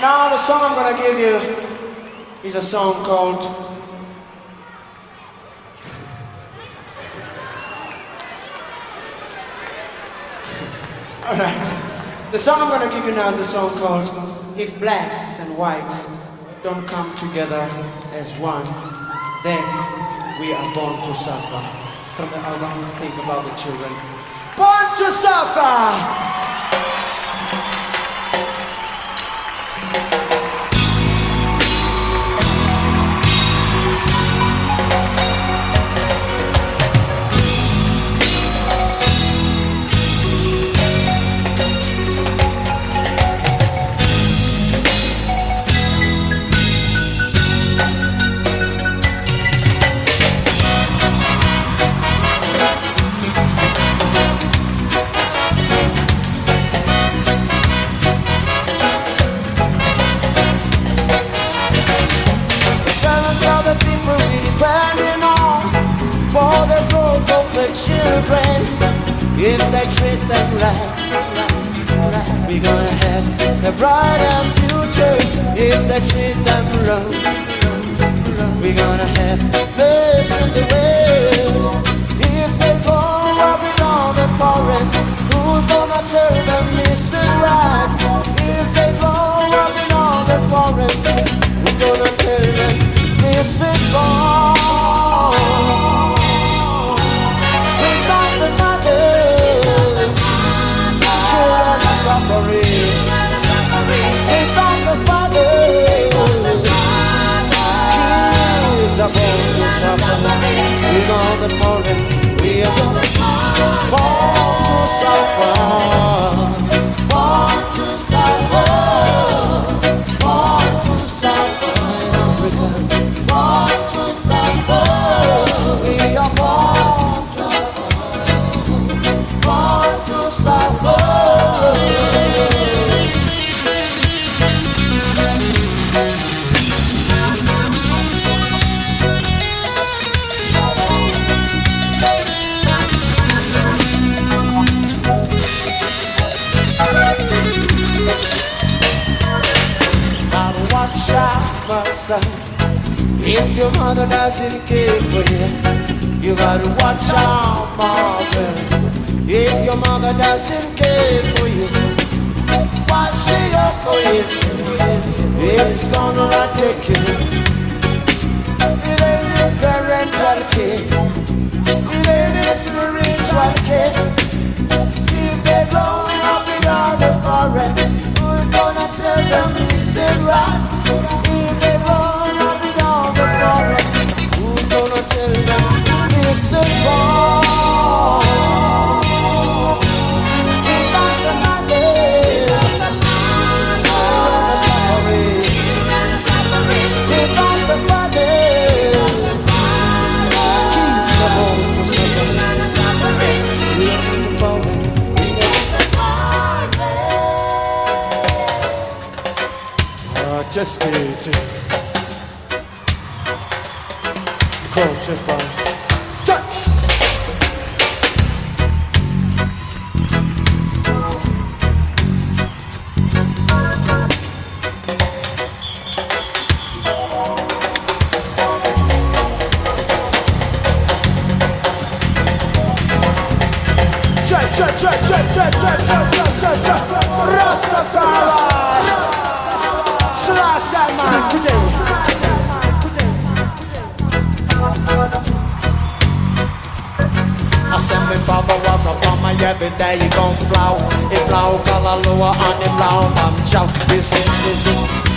Now the song I'm gonna give you is a song called Alright. The song I'm gonna give you now is a song called If Blacks and Whites Don't Come Together as One, Then We Are Born to Suffer. From the album Think About the Children. Born to Suffer! They treat them right, we're gonna have a brighter future. If they treat them wrong, we're gonna have peace in the world. If your mother doesn't care for you, you gotta watch out, mother. If your mother doesn't care for you, wash your clothes. It's gonna take you. It ain't your parental care. It ain't Culture Fun. Cze, cze, cze, cze, cze, cze, cze, cze, cze, cze, cze, cze, Today I said my father was a farmer every day he gon' plow He plow Kalalua and he plow Mam Chow. He says, he says,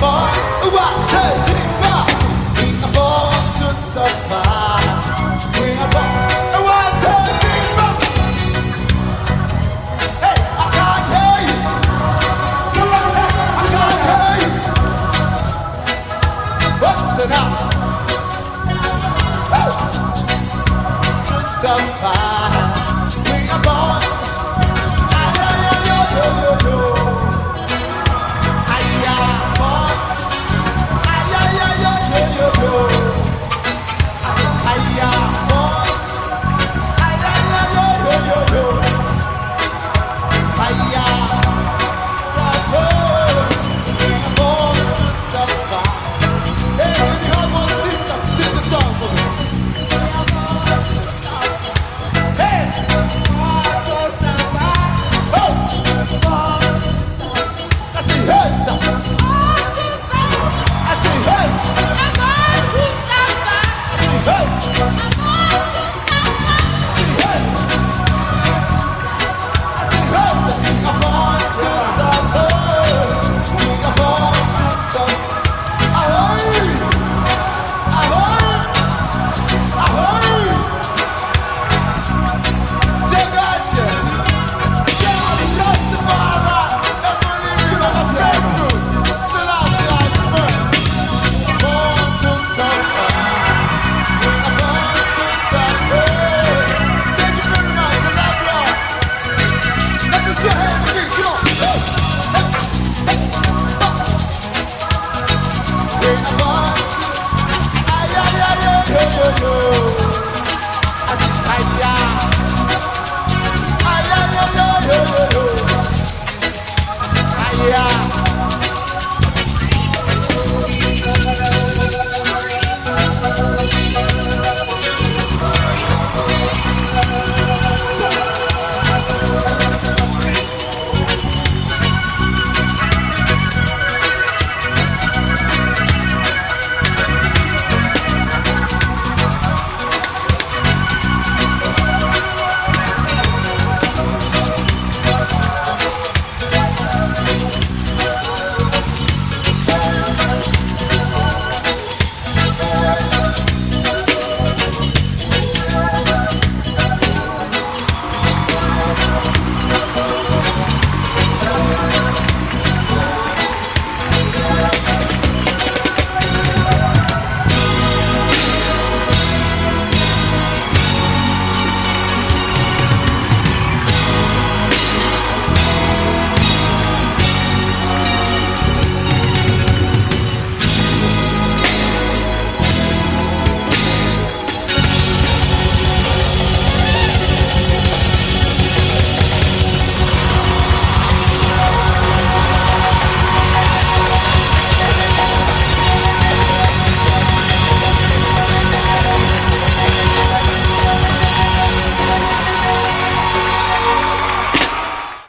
boy.